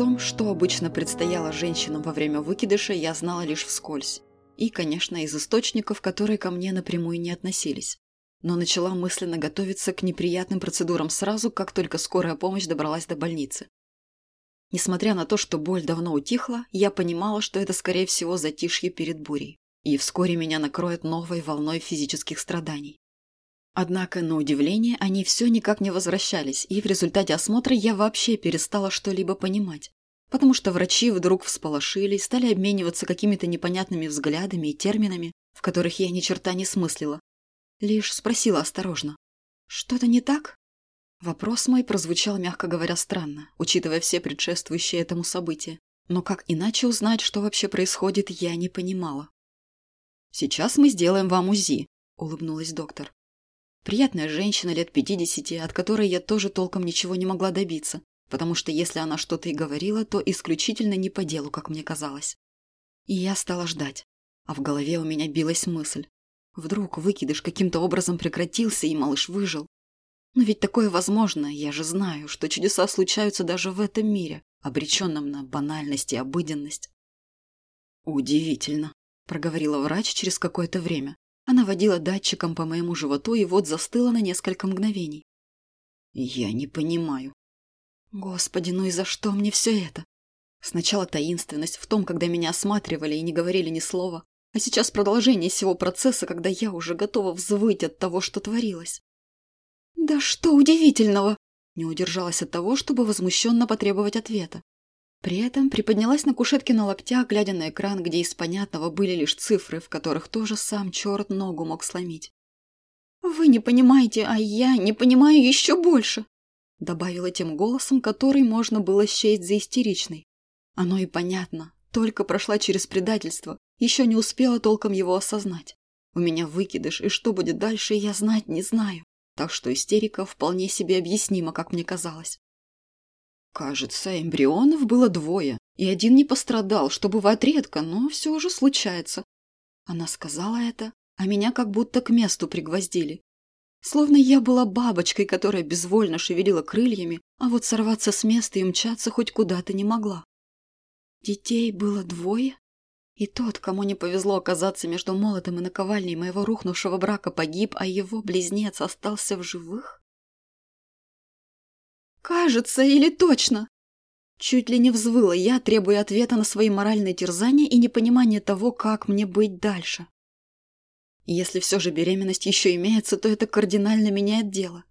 том, что обычно предстояло женщинам во время выкидыша, я знала лишь вскользь. И, конечно, из источников, которые ко мне напрямую не относились. Но начала мысленно готовиться к неприятным процедурам сразу, как только скорая помощь добралась до больницы. Несмотря на то, что боль давно утихла, я понимала, что это, скорее всего, затишье перед бурей. И вскоре меня накроет новой волной физических страданий. Однако, на удивление, они все никак не возвращались, и в результате осмотра я вообще перестала что-либо понимать. Потому что врачи вдруг всполошились, стали обмениваться какими-то непонятными взглядами и терминами, в которых я ни черта не смыслила. Лишь спросила осторожно. «Что-то не так?» Вопрос мой прозвучал, мягко говоря, странно, учитывая все предшествующие этому события. Но как иначе узнать, что вообще происходит, я не понимала. «Сейчас мы сделаем вам УЗИ», – улыбнулась доктор. Приятная женщина лет пятидесяти, от которой я тоже толком ничего не могла добиться, потому что если она что-то и говорила, то исключительно не по делу, как мне казалось. И я стала ждать. А в голове у меня билась мысль. Вдруг выкидыш каким-то образом прекратился, и малыш выжил. Но ведь такое возможно, я же знаю, что чудеса случаются даже в этом мире, обреченном на банальность и обыденность. «Удивительно», – проговорила врач через какое-то время. Она водила датчиком по моему животу и вот застыла на несколько мгновений. «Я не понимаю». «Господи, ну и за что мне все это?» Сначала таинственность в том, когда меня осматривали и не говорили ни слова, а сейчас продолжение всего процесса, когда я уже готова взвыть от того, что творилось. «Да что удивительного!» Не удержалась от того, чтобы возмущенно потребовать ответа. При этом приподнялась на кушетке на локтях, глядя на экран, где из понятного были лишь цифры, в которых тоже сам черт ногу мог сломить. «Вы не понимаете, а я не понимаю еще больше!» Добавила тем голосом, который можно было счесть за истеричный. Оно и понятно, только прошла через предательство, еще не успела толком его осознать. У меня выкидыш, и что будет дальше, я знать не знаю так что истерика вполне себе объяснима, как мне казалось. Кажется, эмбрионов было двое, и один не пострадал, что бывает редко, но все же случается. Она сказала это, а меня как будто к месту пригвоздили. Словно я была бабочкой, которая безвольно шевелила крыльями, а вот сорваться с места и мчаться хоть куда-то не могла. Детей было двое? И тот, кому не повезло оказаться между молотом и наковальней моего рухнувшего брака, погиб, а его близнец остался в живых? «Кажется, или точно!» Чуть ли не взвыла я, требуя ответа на свои моральные терзания и непонимание того, как мне быть дальше. Если все же беременность еще имеется, то это кардинально меняет дело.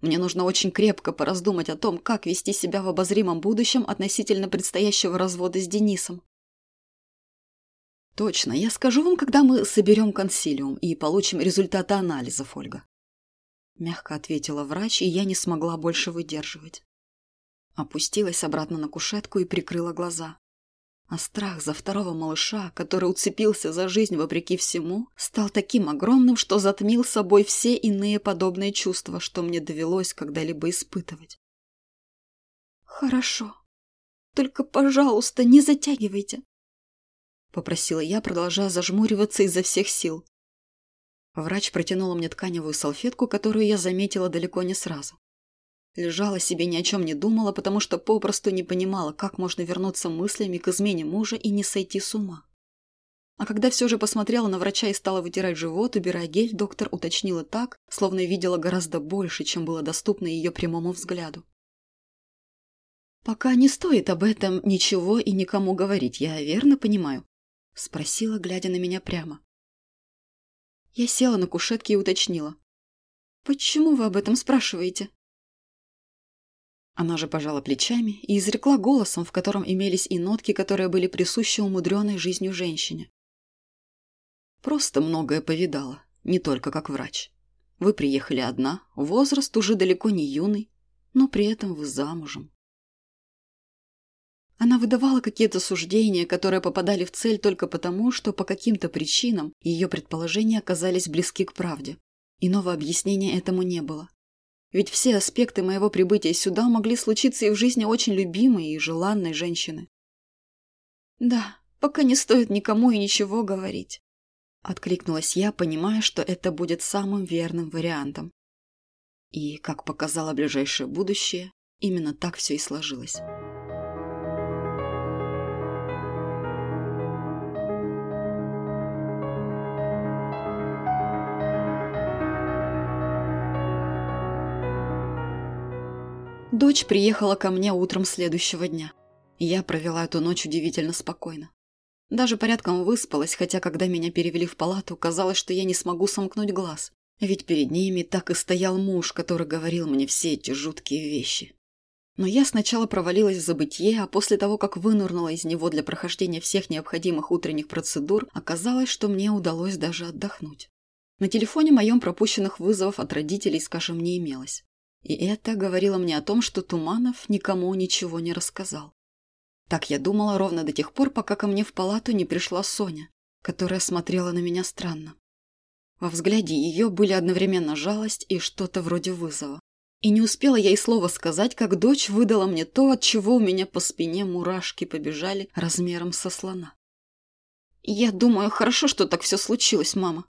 Мне нужно очень крепко пораздумать о том, как вести себя в обозримом будущем относительно предстоящего развода с Денисом. Точно, я скажу вам, когда мы соберем консилиум и получим результаты анализов, Ольга. Мягко ответила врач, и я не смогла больше выдерживать. Опустилась обратно на кушетку и прикрыла глаза. А страх за второго малыша, который уцепился за жизнь вопреки всему, стал таким огромным, что затмил собой все иные подобные чувства, что мне довелось когда-либо испытывать. «Хорошо. Только, пожалуйста, не затягивайте. – попросила я, продолжая зажмуриваться изо всех сил. Врач протянула мне тканевую салфетку, которую я заметила далеко не сразу. Лежала себе, ни о чем не думала, потому что попросту не понимала, как можно вернуться мыслями к измене мужа и не сойти с ума. А когда все же посмотрела на врача и стала вытирать живот, убирая гель, доктор уточнила так, словно видела гораздо больше, чем было доступно ее прямому взгляду. «Пока не стоит об этом ничего и никому говорить, я верно понимаю?» – спросила, глядя на меня прямо. Я села на кушетке и уточнила. «Почему вы об этом спрашиваете?» Она же пожала плечами и изрекла голосом, в котором имелись и нотки, которые были присущи умудренной жизнью женщине. «Просто многое повидала, не только как врач. Вы приехали одна, возраст уже далеко не юный, но при этом вы замужем. Она выдавала какие-то суждения, которые попадали в цель только потому, что по каким-то причинам ее предположения оказались близки к правде. Иного объяснения этому не было. Ведь все аспекты моего прибытия сюда могли случиться и в жизни очень любимой и желанной женщины. «Да, пока не стоит никому и ничего говорить», — откликнулась я, понимая, что это будет самым верным вариантом. И, как показало ближайшее будущее, именно так все и сложилось. Дочь приехала ко мне утром следующего дня. Я провела эту ночь удивительно спокойно. Даже порядком выспалась, хотя когда меня перевели в палату, казалось, что я не смогу сомкнуть глаз. Ведь перед ними так и стоял муж, который говорил мне все эти жуткие вещи. Но я сначала провалилась в забытье, а после того, как вынурнула из него для прохождения всех необходимых утренних процедур, оказалось, что мне удалось даже отдохнуть. На телефоне моем пропущенных вызовов от родителей, скажем, не имелось. И это говорило мне о том, что Туманов никому ничего не рассказал. Так я думала ровно до тех пор, пока ко мне в палату не пришла Соня, которая смотрела на меня странно. Во взгляде ее были одновременно жалость и что-то вроде вызова. И не успела я и слова сказать, как дочь выдала мне то, от чего у меня по спине мурашки побежали размером со слона. «Я думаю, хорошо, что так все случилось, мама.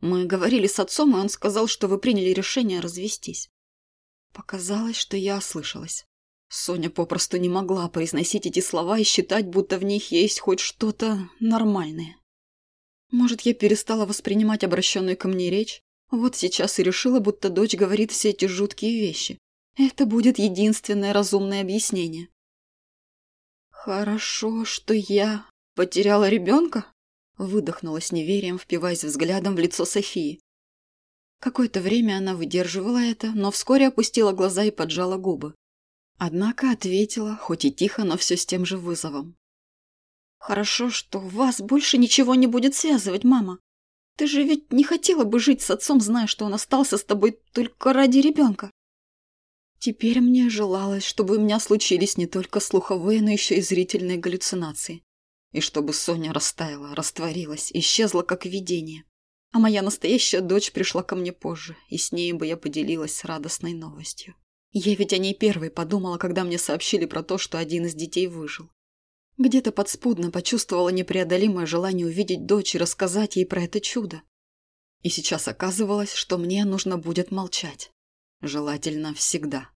Мы говорили с отцом, и он сказал, что вы приняли решение развестись». Показалось, что я ослышалась. Соня попросту не могла произносить эти слова и считать, будто в них есть хоть что-то нормальное. Может, я перестала воспринимать обращенную ко мне речь? Вот сейчас и решила, будто дочь говорит все эти жуткие вещи. Это будет единственное разумное объяснение. «Хорошо, что я потеряла ребенка?» Выдохнула с неверием, впиваясь взглядом в лицо Софии. Какое-то время она выдерживала это, но вскоре опустила глаза и поджала губы. Однако ответила, хоть и тихо, но все с тем же вызовом. Хорошо, что вас больше ничего не будет связывать, мама. Ты же ведь не хотела бы жить с отцом, зная, что он остался с тобой только ради ребенка. Теперь мне желалось, чтобы у меня случились не только слуховые, но еще и зрительные галлюцинации. И чтобы Соня растаяла, растворилась, исчезла как видение. А моя настоящая дочь пришла ко мне позже, и с ней бы я поделилась с радостной новостью. Я ведь о ней первой подумала, когда мне сообщили про то, что один из детей выжил. Где-то подспудно почувствовала непреодолимое желание увидеть дочь и рассказать ей про это чудо. И сейчас оказывалось, что мне нужно будет молчать. Желательно всегда.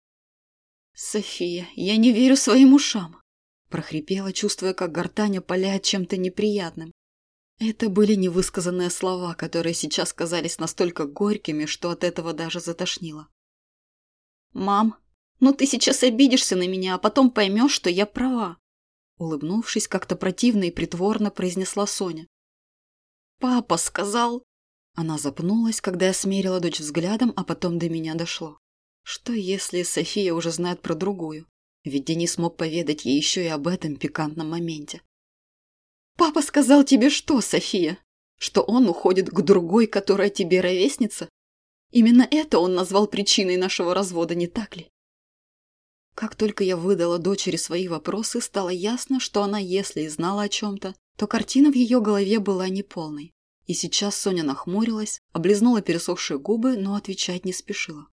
«София, я не верю своим ушам!» прохрипела, чувствуя, как гортаня паляет чем-то неприятным. Это были невысказанные слова, которые сейчас казались настолько горькими, что от этого даже затошнило. «Мам, ну ты сейчас обидишься на меня, а потом поймешь, что я права. Улыбнувшись, как-то противно и притворно произнесла Соня. «Папа сказал...» Она запнулась, когда я смерила дочь взглядом, а потом до меня дошло. Что если София уже знает про другую? Ведь Денис мог поведать ей еще и об этом пикантном моменте. «Папа сказал тебе что, София? Что он уходит к другой, которая тебе ровесница? Именно это он назвал причиной нашего развода, не так ли?» Как только я выдала дочери свои вопросы, стало ясно, что она, если и знала о чем-то, то картина в ее голове была неполной. И сейчас Соня нахмурилась, облизнула пересохшие губы, но отвечать не спешила.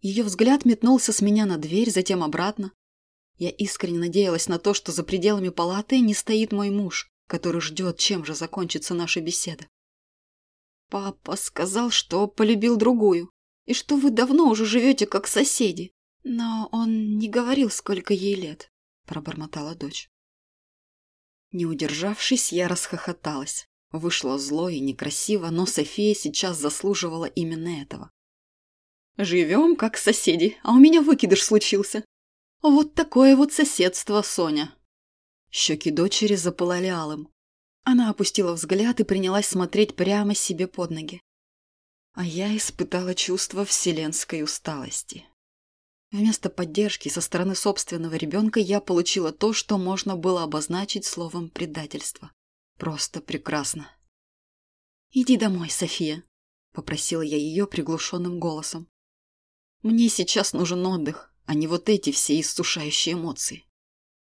Ее взгляд метнулся с меня на дверь, затем обратно. Я искренне надеялась на то, что за пределами палаты не стоит мой муж, который ждет, чем же закончится наша беседа. «Папа сказал, что полюбил другую, и что вы давно уже живете как соседи», «Но он не говорил, сколько ей лет», – пробормотала дочь. Не удержавшись, я расхохоталась. Вышло зло и некрасиво, но София сейчас заслуживала именно этого. «Живем как соседи, а у меня выкидыш случился. Вот такое вот соседство, Соня». Щеки дочери запылали алым. Она опустила взгляд и принялась смотреть прямо себе под ноги. А я испытала чувство вселенской усталости. Вместо поддержки со стороны собственного ребенка я получила то, что можно было обозначить словом «предательство». Просто прекрасно. «Иди домой, София», — попросила я ее приглушенным голосом. «Мне сейчас нужен отдых, а не вот эти все иссушающие эмоции».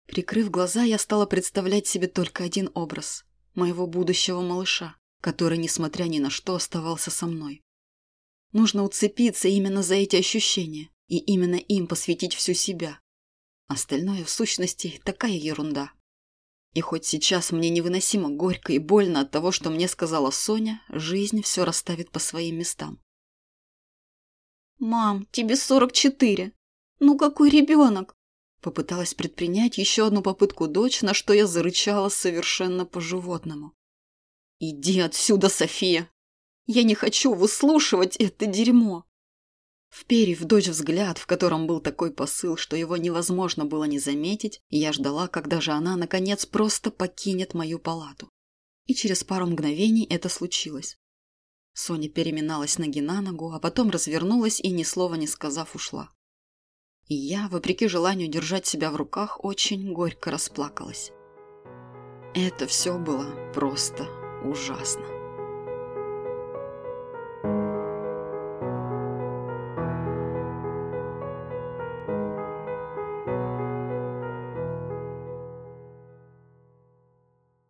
Прикрыв глаза, я стала представлять себе только один образ – моего будущего малыша, который, несмотря ни на что, оставался со мной. Нужно уцепиться именно за эти ощущения, и именно им посвятить всю себя. Остальное, в сущности, такая ерунда. И хоть сейчас мне невыносимо горько и больно от того, что мне сказала Соня, жизнь все расставит по своим местам. «Мам, тебе сорок четыре. Ну какой ребенок?» Попыталась предпринять еще одну попытку дочь, на что я зарычала совершенно по-животному. «Иди отсюда, София! Я не хочу выслушивать это дерьмо!» Вперев в дочь взгляд, в котором был такой посыл, что его невозможно было не заметить, я ждала, когда же она, наконец, просто покинет мою палату. И через пару мгновений это случилось. Соня переминалась ноги на ногу, а потом развернулась и, ни слова не сказав, ушла. И я, вопреки желанию держать себя в руках, очень горько расплакалась. Это все было просто ужасно.